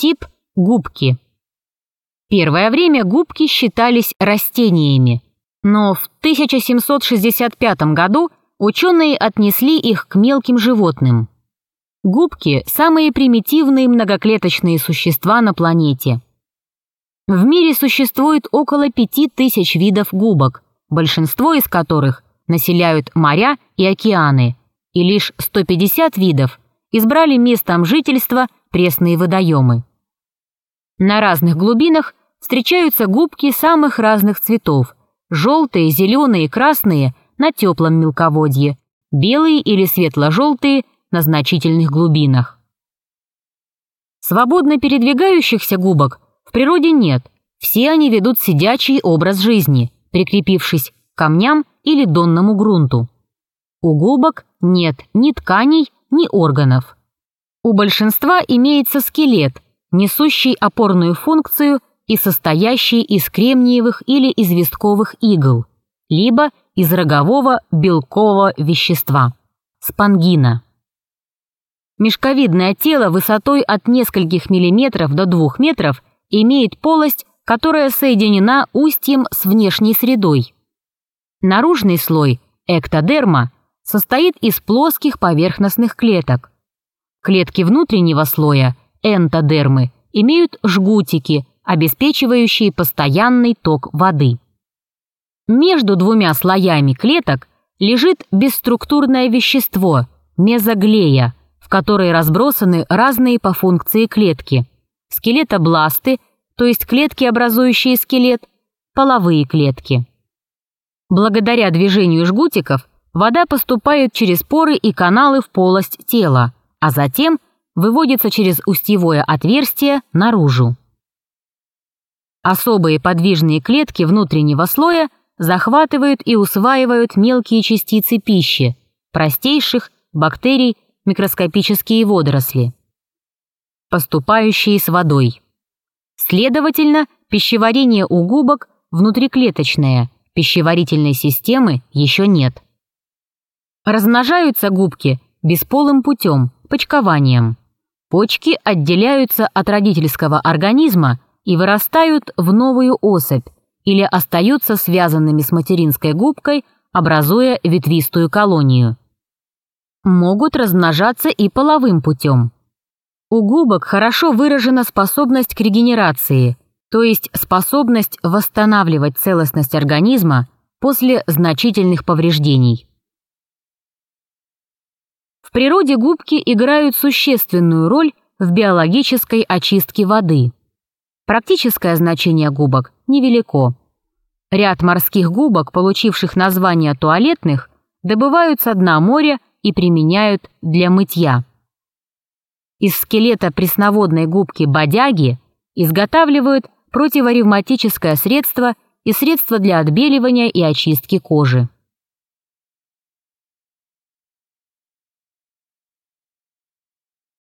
Тип – губки. Первое время губки считались растениями, но в 1765 году ученые отнесли их к мелким животным. Губки – самые примитивные многоклеточные существа на планете. В мире существует около 5000 видов губок, большинство из которых населяют моря и океаны, и лишь 150 видов избрали местом жительства пресные водоемы. На разных глубинах встречаются губки самых разных цветов – желтые, зеленые, красные – на теплом мелководье, белые или светло-желтые на значительных глубинах. Свободно передвигающихся губок в природе нет, все они ведут сидячий образ жизни, прикрепившись к камням или донному грунту. У губок нет ни тканей, ни органов. У большинства имеется скелет, несущий опорную функцию и состоящий из кремниевых или известковых игл, либо из рогового белкового вещества – спангина. Мешковидное тело высотой от нескольких миллиметров до двух метров имеет полость, которая соединена устьем с внешней средой. Наружный слой – эктодерма – состоит из плоских поверхностных клеток. Клетки внутреннего слоя – энтодермы – имеют жгутики, обеспечивающие постоянный ток воды. Между двумя слоями клеток лежит бесструктурное вещество – мезоглея, в которой разбросаны разные по функции клетки. Скелетобласты, то есть клетки, образующие скелет, половые клетки. Благодаря движению жгутиков вода поступает через поры и каналы в полость тела, а затем выводится через устьевое отверстие наружу. Особые подвижные клетки внутреннего слоя – захватывают и усваивают мелкие частицы пищи, простейших, бактерий, микроскопические водоросли, поступающие с водой. Следовательно, пищеварение у губок внутриклеточное, пищеварительной системы еще нет. Размножаются губки бесполым путем, почкованием. Почки отделяются от родительского организма и вырастают в новую особь, или остаются связанными с материнской губкой, образуя ветвистую колонию. Могут размножаться и половым путем. У губок хорошо выражена способность к регенерации, то есть способность восстанавливать целостность организма после значительных повреждений. В природе губки играют существенную роль в биологической очистке воды. Практическое значение губок невелико. Ряд морских губок, получивших название туалетных, добывают со дна моря и применяют для мытья. Из скелета пресноводной губки бодяги изготавливают противоревматическое средство и средство для отбеливания и очистки кожи.